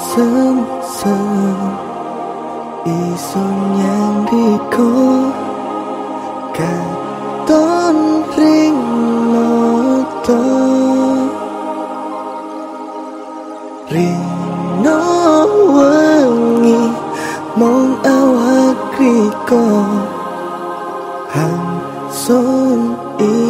승승 이 소년 비고 갔던 링노도 링노왕이 멍아와 그리고 한 손이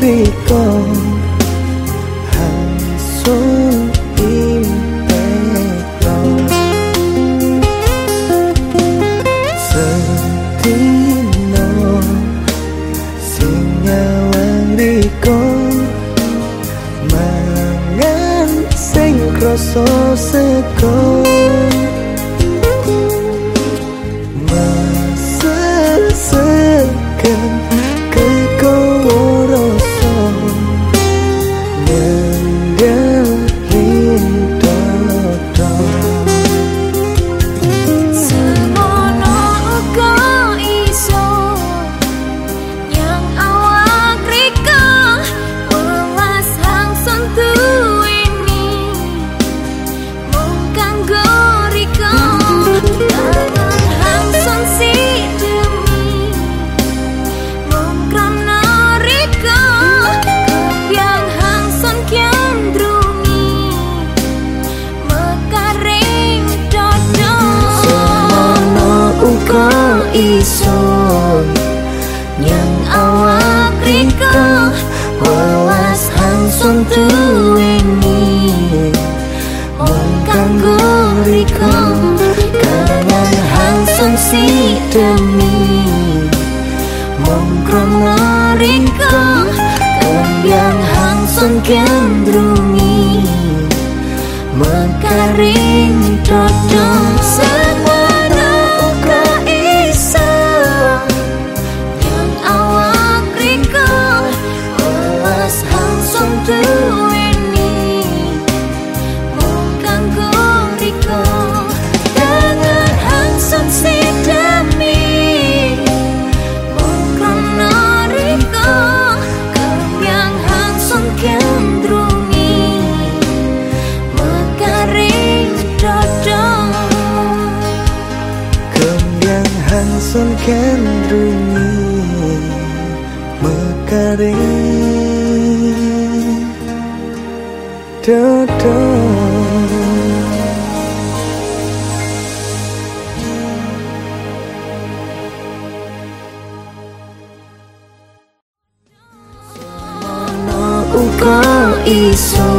빛과 한 손이 때가 sedih no senyawang riko mangan sing krasa seko iso yang awak riko welas hangson duweni mung kanggo riko kangen hangson si demi mung krono riko kembyang hangson kendrungi hansun kendrungi Mekaring Dodo uga iso